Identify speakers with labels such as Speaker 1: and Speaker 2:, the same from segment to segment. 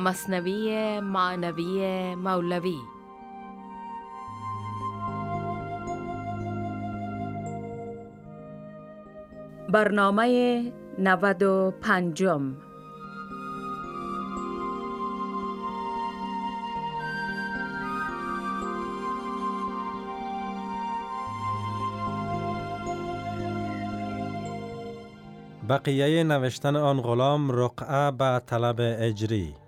Speaker 1: مصنوی معنوی مولوی. برنامه نود و پنجم.
Speaker 2: بقیه نوشتن آن غلام رقعه به طلب اجری.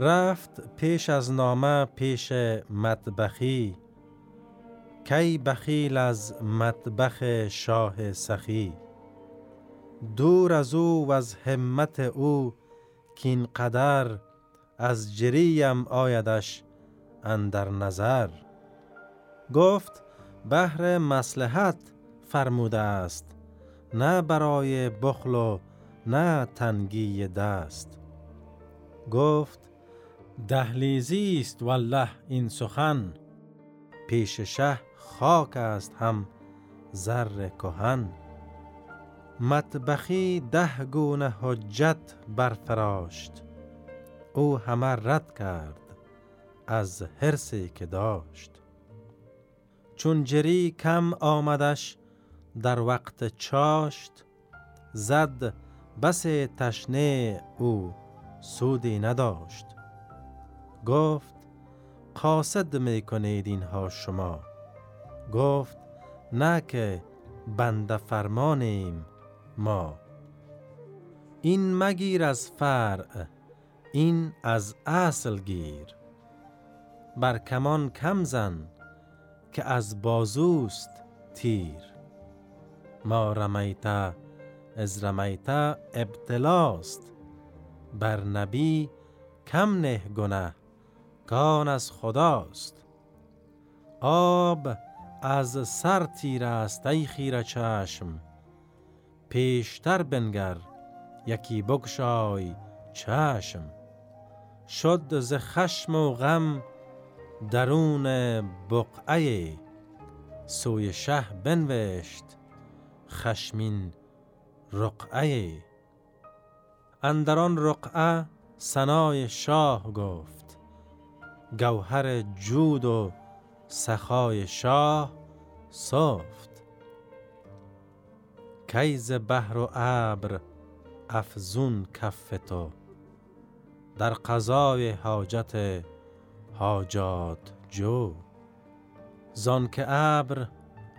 Speaker 2: رفت پیش از نامه پیش مطبخی. کی بخیل از مطبخ شاه سخی؟ دور از او و از همت او کین قدر از جریم آیدش اندر نظر. گفت بهر مسلحت فرموده است نه برای بخل و نه تنگی دست. گفت دهلیزی است والله این سخن. پیش شه خاک است هم زر کهن. مطبخی ده گونه حجت برفراشت. او همه رد کرد از حرسی که داشت. چون جری کم آمدش در وقت چاشت زد بس تشنه او سودی نداشت. گفت قاصد می کنید اینها شما؟ گفت نه که بنده فرمانیم ما. این مگیر از فرع این از اصل گیر. بر کمان کم زن که از بازوست تیر. ما رمیتا از رمیتا ابتلاست. بر نبی کم نه گنه. کان از خداست. آب از سر تیر است ای خیره چشم. پیشتر بنگر یکی بگشای چشم. شد ز خشم و غم درون بقعه. سوی شه بنوشت خشمین رقعه. اندران رقعه سنای شاه گفت گوهر جود و سخای شاه صفت کیز بحر و ابر افزون کف تو در قضای حاجت حاجات جو. زان که ابر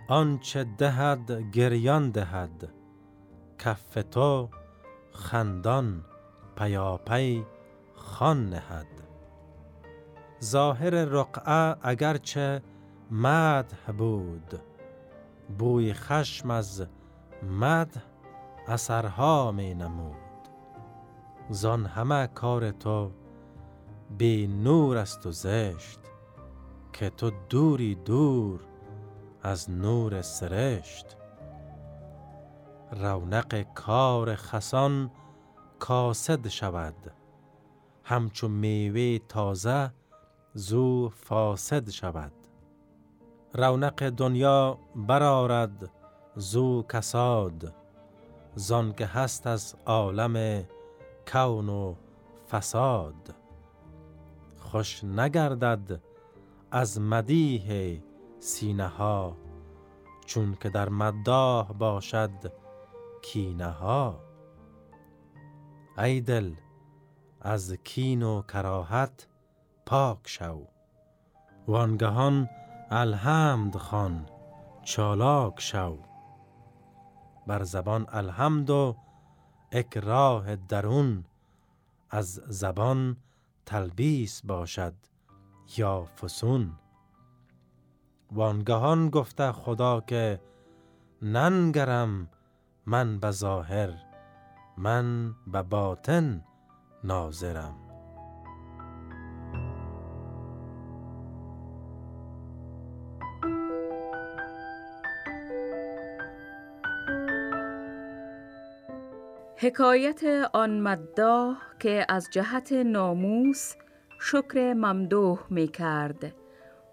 Speaker 2: آنچه دهد گریان دهد کف تو خندان پیاپی خان نهد. ظاهر رقعه اگرچه مدح بود. بوی خشم از مدح اثرها می نمود. زان همه کار تو بی نور است و زشت که تو دوری دور از نور سرشت. رونق کار خسان کاسد شود. همچو میوه تازه زو فاسد شود. رونق دنیا برارد زو کساد. زان که هست از عالم کون و فساد. خوش نگردد از مدیح سینه ها چون که در مداح باشد کینه ها ای دل از کین و کراهت پاک شو. وانگهان الحمد خان چالاک شو. بر زبان الحمد و اکراه درون از زبان تلبیس باشد یا فسون. وانگهان گفته خدا که ننگرم من به ظاهر من به باطن ناظرم.
Speaker 1: حکایت آن مداح که از جهت ناموس شکر ممدوح می کرد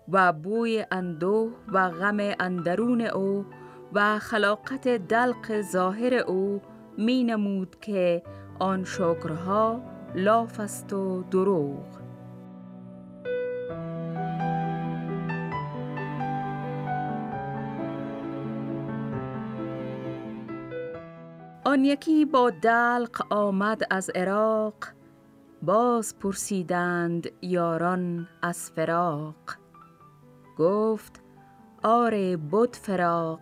Speaker 1: و بوی اندوه و غم اندرون او و خلاقت دلق ظاهر او می نمود که آن شکرها لاف است و دروغ. آن یکی با دلق آمد از عراق باز پرسیدند یاران از فراق. گفت آره بود فراق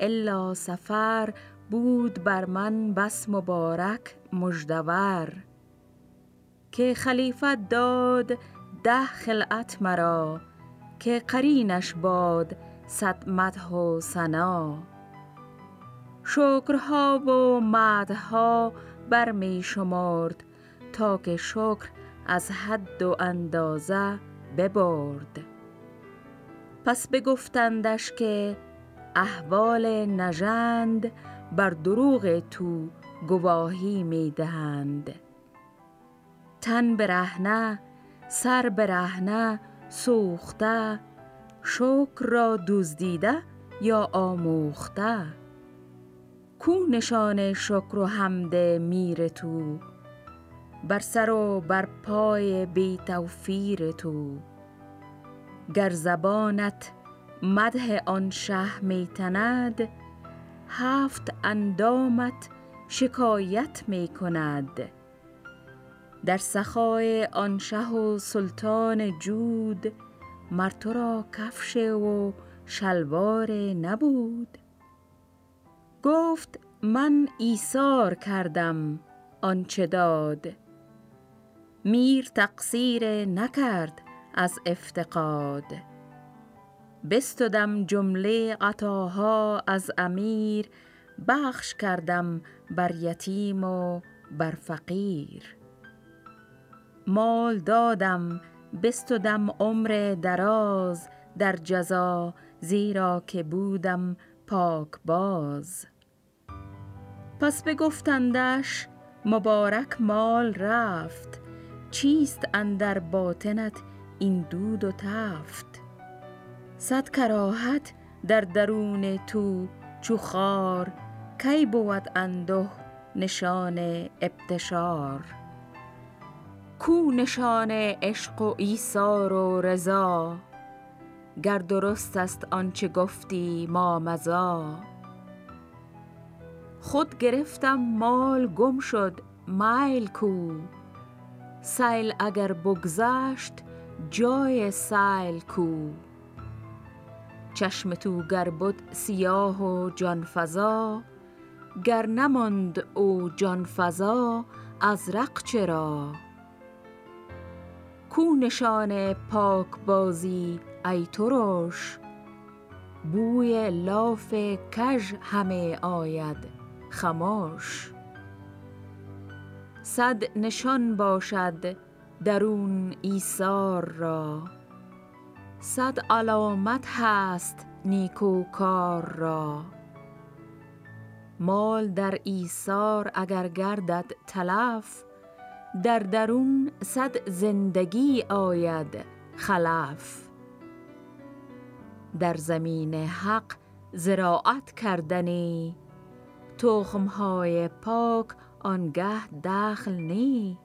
Speaker 1: الا سفر بود بر من بس مبارک مجدور که خلیفت داد ده خلعت مرا که قرینش باد صد مدح و سنا شکرها و مدها بر می شمرد تا که شکر از حد و اندازه ببرد. پس بگفتندش که احوال نژند بر دروغ تو گواهی می دهند. تن برهنه سر برهنه سوخته شکر را دزدیده یا آموخته؟ کو نشان شکر و حمد میر تو. بر سر و بر پای بی توفیر تو. گر زبانت مده آن شه می تند هفت اندامت شکایت می کند. در سخای آن شه و سلطان جود مر تو را کفش و شلوار نبود. گفت من ایثار کردم آنچه داد. میر تقصیر نکرد از افتقاد. بستدم جمله عطاها از امیر بخش کردم بر یتیم و بر فقیر. مال دادم بستدم عمر دراز در جزا زیرا که بودم پاک باز. پس بگفتندش مبارک مال رفت چیست اندر باطنت این دود و تفت؟ صد کراهت در درون تو چو خار کی بود انده نشان ابتشار؟ کو نشان عشق و ایثار و رضا؟ گر درست است آنچه گفتی ما مضی خود گرفتم مال گم شد میل کو. سیل اگر بگذشت جای سیل کو. چشم تو گر بد سیاه و جان فزا گر نماند او جان فزا ازرق چرا؟ کو نشان پاک بازی ای ترش؟ بوی لاف کژ همه آید. خموش صد نشان باشد درون ایثار را. صد علامت هست نیکوکار را. مال در ایثار اگر گردد تلف در درون صد زندگی آید خلف. در زمین حق زراعت کردنی تخمهای پاک آنگه دخل نی.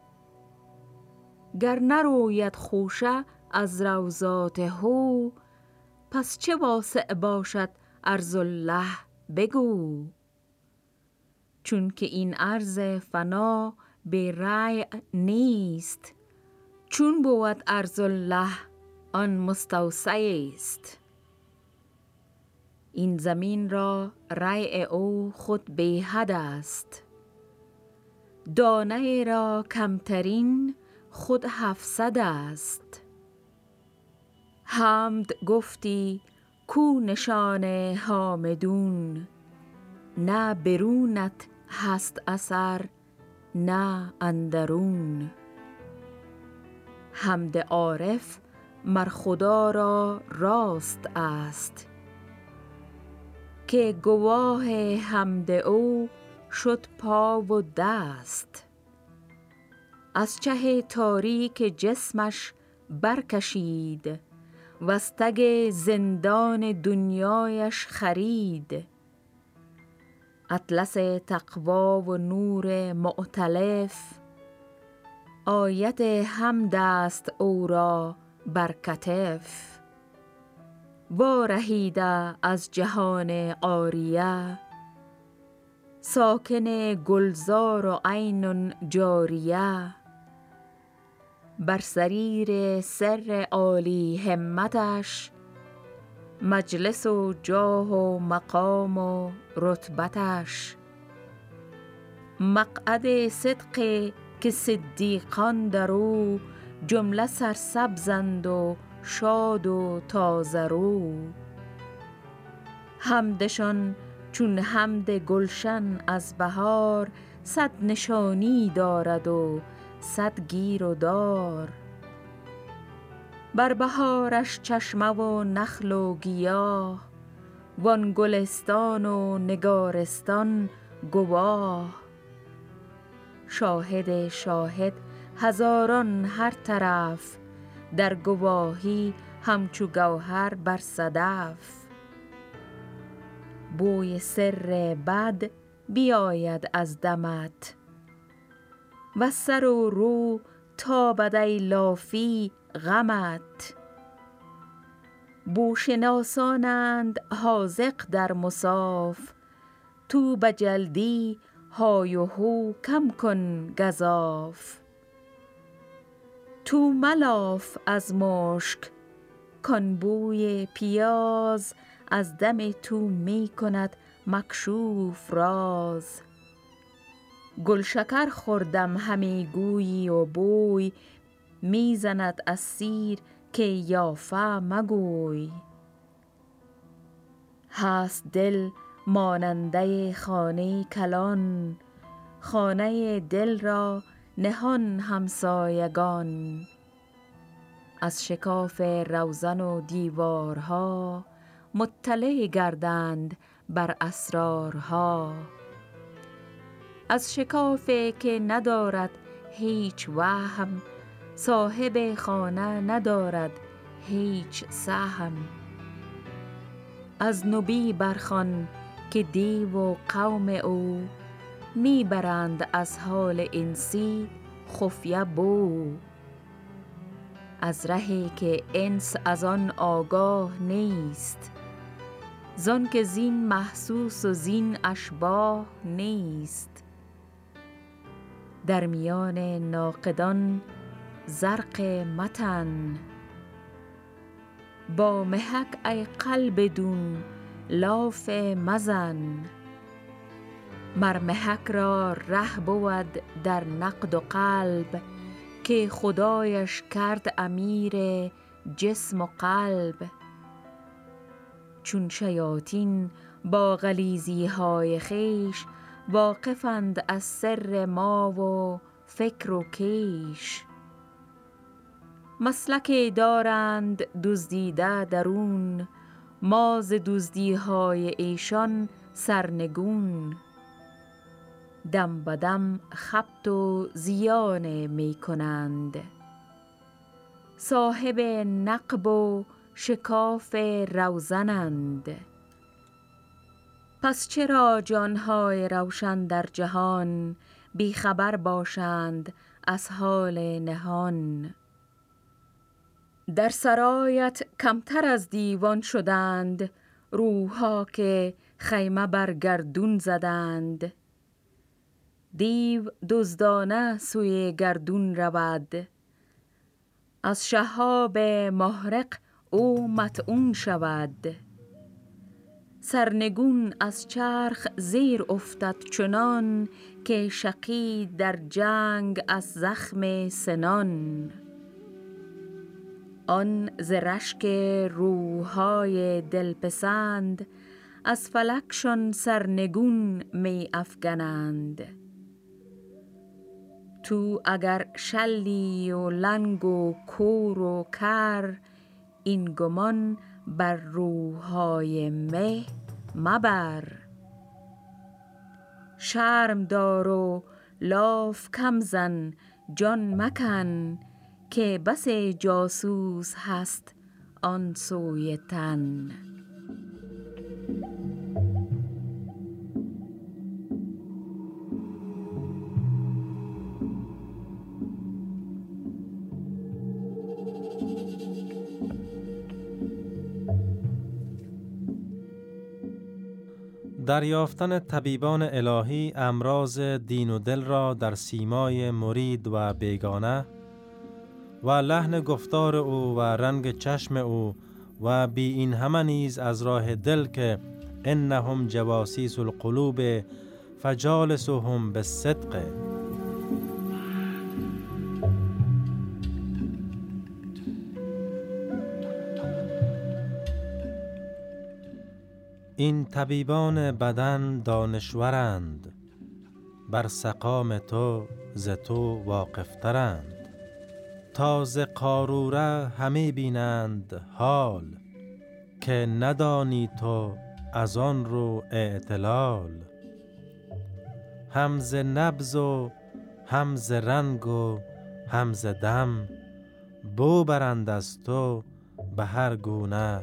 Speaker 1: گر نروید خوشه از روزات هو پس چه واسع باشد ارض الله بگو. چون که این ارض فنا به رای نیست چون بود ارض الله آن مستوسع است. این زمین را رای او خود بیحد است. دانه را کمترین خود هفصد است. حمد گفتی کو نشان حامدون نه برونت هست اثر نه اندرون. حمد عارف مر خدا را راست است. که گواه حمد او شد پا و دست. از چه تاریک جسمش برکشید وستگ زندان دنیایش خرید. اطلس تقوا و نور معتلف آیت حمد است او را بر کتف وارهیده از جهان عاریه ساکن گلزار و عین جاریه. بر سریر سر عالی همتش مجلس و جاه و مقام و رتبتش. مقعد صدق که صدیقان در او جمله سرسبزند و شاد و تازه رو. حمدشان چون حمد گلشن از بهار صد نشانی دارد و صد گیر و دار. بر بهارش چشمه و نخل و گیاه وان گلستان و نگارستان گواه. شاهد شاهد هزاران هر طرف در گواهی همچو گوهر بر صدف. بوی سر بد بیاید از دمت و سر و رو تابد ای لافی غمت. بوشناسانند حاذق در مصاف تو به جلدی های و هو کم کن گزاف. تو ملاف از مشک کان بوی پیاز از دم تو می کند مکشوف راز. گلشکر خوردم همی گویی و بوی می زند از سیر که یافه مگوی. هست دل ماننده خانه کلان خانه دل را نهان همسایگان از شکاف روزن و دیوارها مطلع گردند بر اسرارها. از شکافی که ندارد هیچ وهم صاحب خانه ندارد هیچ سهم. از نبی برخوان که دیو و قوم او می برند از حال انسی خفیه بو. از رهی که انس از آن آگاه نیست زان که زین محسوس و زین اشباه نیست. در میان ناقدان زرق متن. با محک ای قلب دون لاف مزن. مر محک را ره بود در نقد و قلب که خدایش کرد امیر جسم و قلب. چون شیاطین با غلیزی های خیش واقفند از سر ما و فکر و کیش. مسلکی دارند دزدیده درون ما ز دزدی های ایشان سرنگون. دم به دم خبط و زیانه می کنند صاحب نقب و شکاف روزنند. پس چرا جانهای روشن در جهان بیخبر باشند از حال نهان؟ در سرایت کمتر از دیوان شدند روحها که خیمه بر گردون زدند. دیو دزدانه سوی گردون رود. از شهاب محرق او متعون شود. سرنگون از چرخ زیر افتد چنان که شقی در جنگ از زخم سنان. آن ز رشک دلپسند از فلکشان سرنگون می افگنند. تو اگر شلی و لنگ و کور و کر این گمان بر روحهای مه مبر. شرم دار و لاف کم زن جان مکن که بس جاسوس هست آن سوی تن.
Speaker 2: دریافتن طبیبان الهی امراض دین و دل را در سیمای مرید و بیگانه و لحن گفتار او و رنگ چشم او و بی این همه نیز از راه دل که انهم جواسیس القلوب فجالسهم بالصدق. این طبیبان بدن دانشورند. بر سقام تو ز تو واقفترند. تاز قاروره همه بینند حال که ندانی تو از آن رو اعتلال. همز نبز و همز رنگ و همز دم بو برند از تو به هر گونه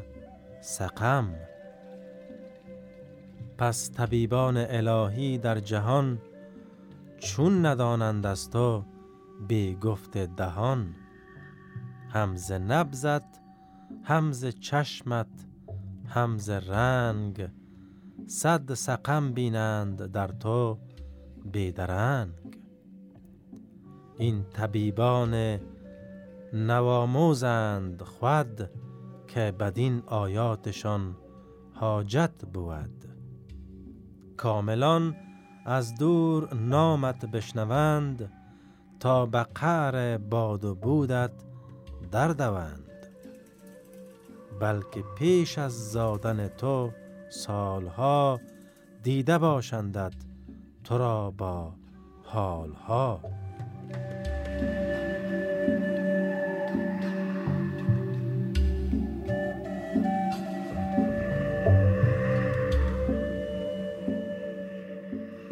Speaker 2: سقم. پس طبیبان الهی در جهان چون ندانند از تو بی گفت دهان. همز نبزت همز چشمت همز رنگ صد سقم بینند در تو بیدرنگ این طبیبان نواموزند خود که بدین آیاتشان حاجت بود. کاملان از دور نامت بشنوند تا به قعر باد و بودت دردوند. بلکه پیش از زادن تو سالها دیده باشندت تو را با حالها.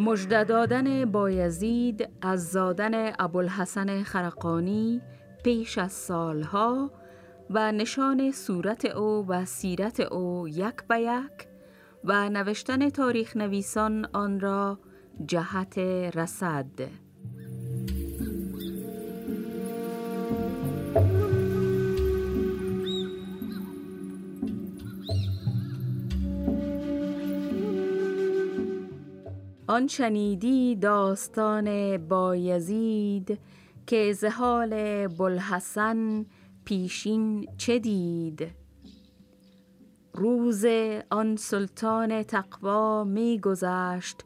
Speaker 1: مژده دادن بایزید از زادن ابوالحسن خرقانی پیش از سالها و نشان صورت او و سیرت او یک به یک و نوشتن تاریخ نویسان آن را جهت رسد. آن شنیدی داستان بایزید که زهال بلحسن پیشین چه دید؟ روز آن سلطان تقوا می گذشت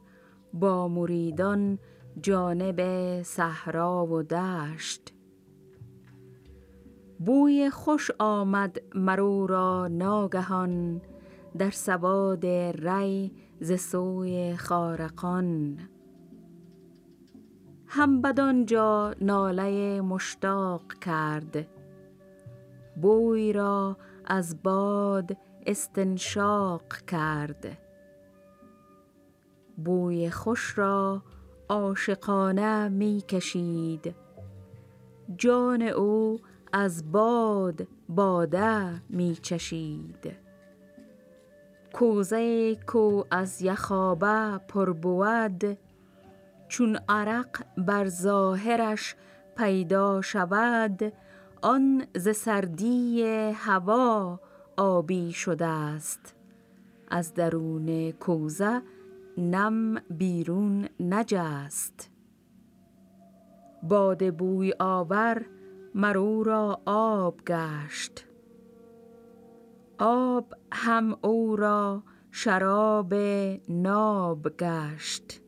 Speaker 1: با مریدان جانب صحرا و دشت. بوی خوش آمد مرو را ناگهان در سواد ری ز سوی خارقان. هم بدانجا ناله مشتاق کرد. بوی را از باد استنشاق کرد. بوی خوش را عاشقانه می کشید. جان او از باد باده می چشید. کوزه کو از یخابه پر بود. چون عرق بر ظاهرش پیدا شود آن ز سردی هوا آبی شده است. از درون کوزه نم بیرون نجست. باد بوی آور مرو را آب گشت. آب هم او را شراب ناب گشت.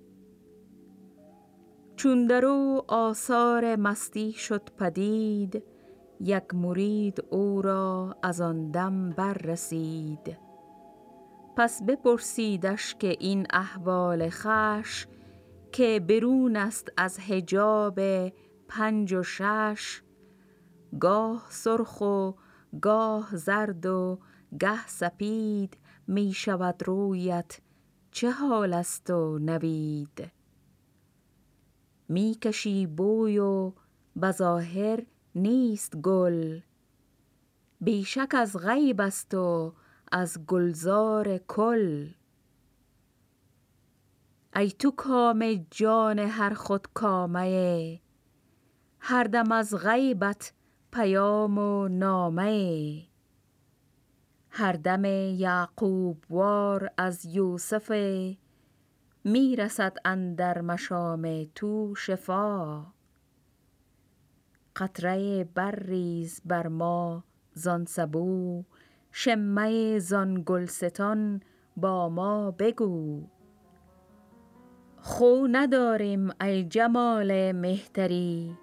Speaker 1: چون در او آثار مستی شد پدید یک مرید او را از آن دم بررسید. پس بپرسیدش که این احوال خش که برون است از حجاب پنج و شش گاه سرخ و گاه زرد و گه سپید می شود رویت چه حال است و نوید؟ می کشی بوی و بظاهر نیست گل. بیشک از غیب است و از گلزار کل. ای تو کام جان هر خود کامه هر دم از غیبت پیام و نامه. هر دم یعقوب وار از یوسف می‌رسد اندر مشام تو شفا قطره برریز بر ما زان سبو شمه زان گلستان با ما بگو. خو نداریم ای جمال مهتری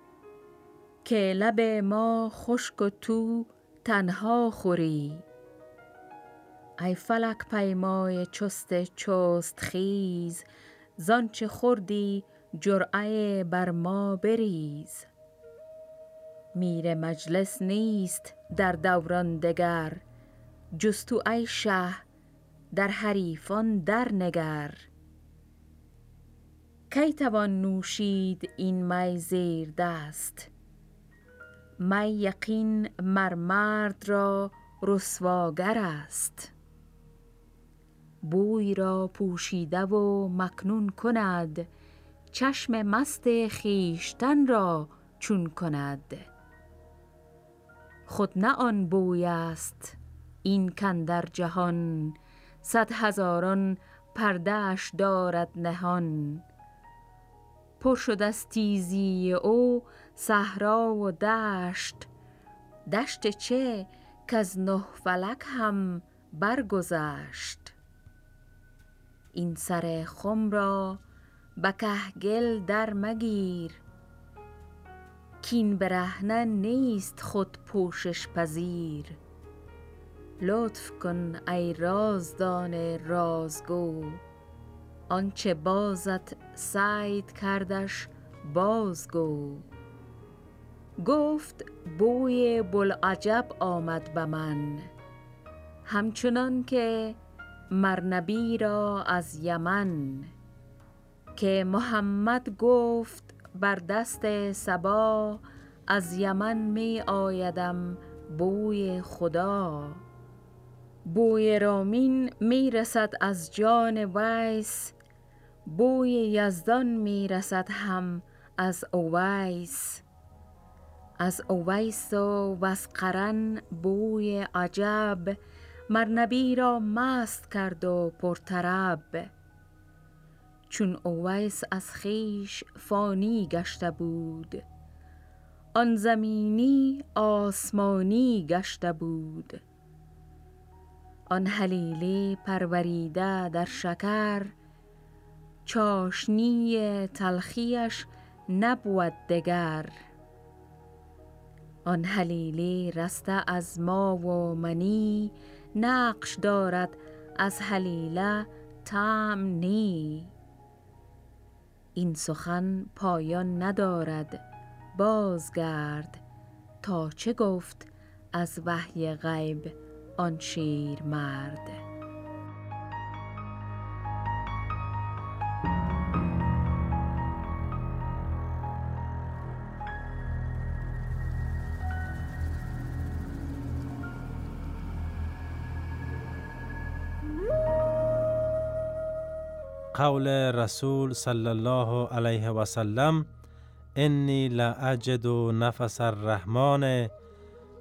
Speaker 1: که لب ما خشک و تو تنها خوری. ای فلک پیمای چست چست خیز زانچه خوردی جرعه بر ما بریز. میر مجلس نیست در دوران دگر جز تو ای شه در حریفان در نگر. کی توان نوشید این می زیر دست؟ می یقین مر مرد را رسواگر است. بوی را پوشیده و مکنون کند. چشم مست خویشتن را چون کند. خود نه آن بوی است این کاندر جهان. صد هزاران پرده اش دارد نهان. پر شد از تیزی او صحرا و دشت. دشت چه کز نه فلک هم برگذشت. این سر خم را به کهگل در مگیر. کین برهنه نیست خود پوشش پذیر. لطف کن ای رازدان رازگو آنچه بازت صید کردش بازگو. گفت بوی بوالعجب آمد به من همچنان که مر نبی را از یمن که محمد گفت بر دست صبا از یمن می آیدم بوی خدا. بوی رامین می رسد از جان ویس بوی یزدان می رسد هم از اویس. از اویس و از قرن بوی عجب مر نبی را مست کرد و پرطرب. چون اویس از خویش فانی گشته بود آن زمینی آسمانی گشته بود. آن هلیلی پروریده در شکر چاشنی تلخیش نبود دگر. آن هلیلی رسته از ما و منی نقش دارد از هلیله طعم نی. این سخن پایان ندارد بازگرد. تا چه گفت از وحی غیب آن شیر مرد
Speaker 2: قول رسول صلی الله علیه و سلم انی لاجد نفس الرحمن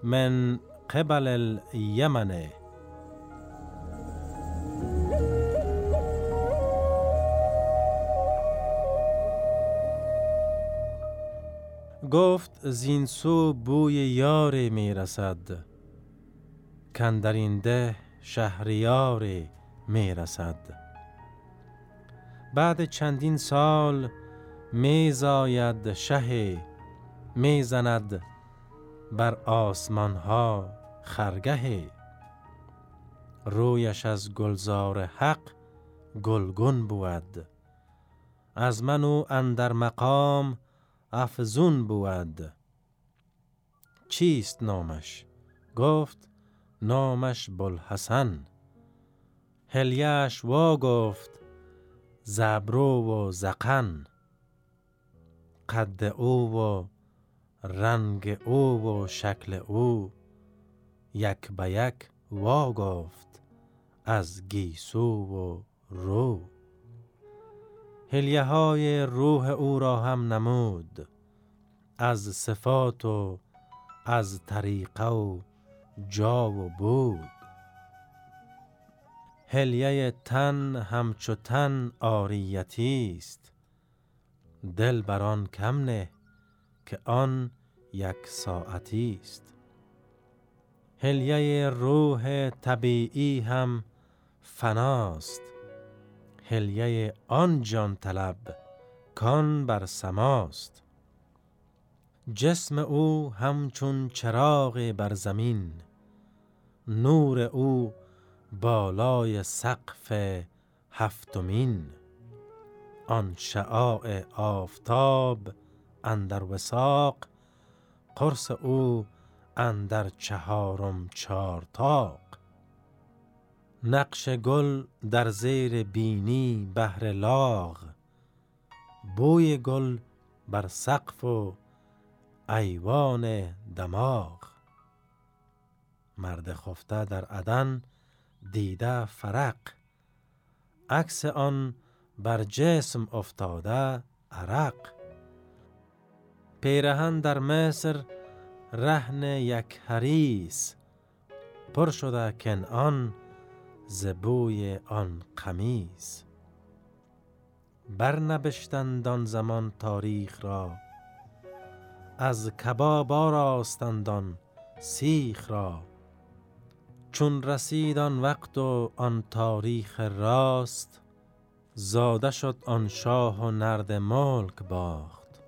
Speaker 2: من قبل الیمن. گفت زین سو بوی یاری می رسد کندرین ده شهریاری می رسد. بعد چندین سال می زاید شه می زند بر آسمان ها خرگه. رویش از گلزار حق گلگون بود از منو اندر مقام افزون بود. چیست نامش؟ گفت نامش بلحسن هلیش وا گفت زبرو و زقن قد او و رنگ او و شکل او یک به یک وا گفت از گیسو و رو. هلیه های روح او را هم نمود از صفات و از طریقه و جا و بود. هلیه تن همچو تن آریتی است. دل بران کم نه که آن یک ساعتی است. هلیه روح طبیعی هم فناست. هلیه آن جان طلب کان بر سماست. جسم او همچون چراغ بر زمین. نور او بالای سقف هفتمین. آن شعاع آفتاب اندر وساق قرص او اندر چهارم چارتاق. نقش گل در زیر بینی بهر لاغ بوی گل بر سقف و ایوان دماغ. مرد خفته در عدن دیده فرق. عکس آن بر جسم افتاده عرق. پیرهن در مصر رهن یک حریس پر شده کنعان زبوی آن قمیز برنبشتند آن زمان تاریخ را. از کباب آراستند سیخ را. چون رسید آن وقت و آن تاریخ راست زاده شد آن شاه و نرد ملک باخت.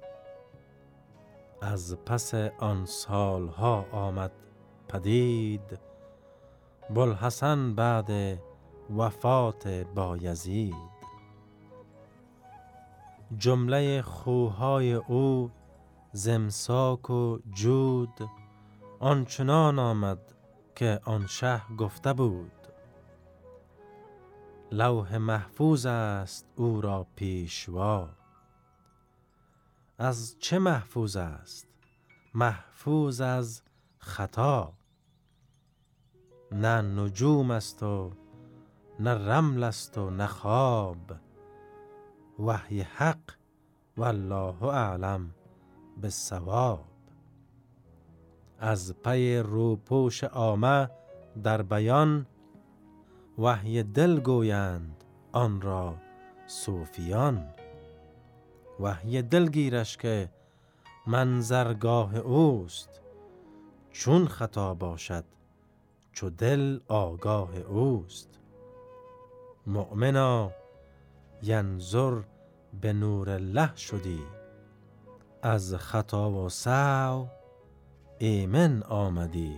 Speaker 2: از پس آن سالها آمد پدید بلحسن بعد وفات بایزید جمله خوهای او زمساک و جود آنچنان آمد که آن شه گفته بود. لوح محفوظ است او را پیشوا. از چه محفوظ است؟ محفوظ از خطا. نه نجوم است و نه رمل است و نه خواب. وحی حق والله اعلم بالصواب. از پی روپوش آمه در بیان وحی دل گویند آن را صوفیان. وحی دل گیرش که منظرگاه اوست چون خطا باشد چو دل آگاه اوست. مؤمنا ینظر به نور الله شدی از خطا و سعو ایمن آمدی.